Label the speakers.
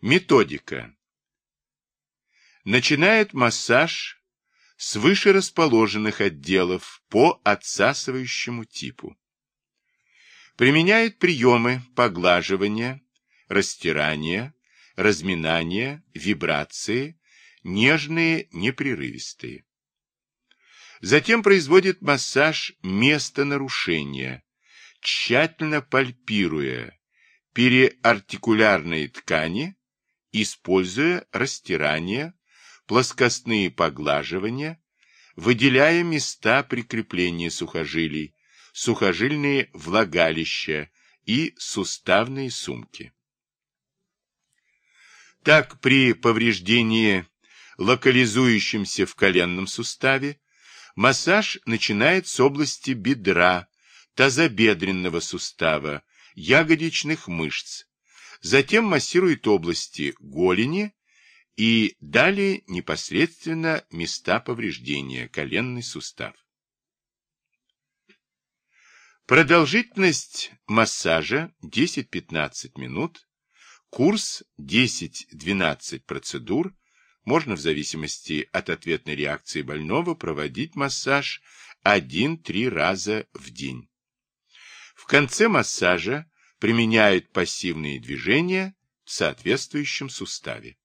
Speaker 1: Методика. Начинает массаж с выше расположенных отделов по отсасывающему типу. Применяет приемы поглаживания, растирания, разминания, вибрации, нежные, непрерывистые. Затем производит массаж места нарушения, тщательно пальпируя переартикулярные ткани, используя растирание, плоскостные поглаживания, выделяя места прикрепления сухожилий, сухожильные влагалища и суставные сумки. Так, при повреждении, локализующемся в коленном суставе, массаж начинает с области бедра, тазобедренного сустава, ягодичных мышц, затем массирует области голени и далее непосредственно места повреждения, коленный сустав. Продолжительность массажа 10-15 минут, курс 10-12 процедур, можно в зависимости от ответной реакции больного проводить массаж 1-3 раза в день. В конце массажа применяют пассивные движения в соответствующем суставе.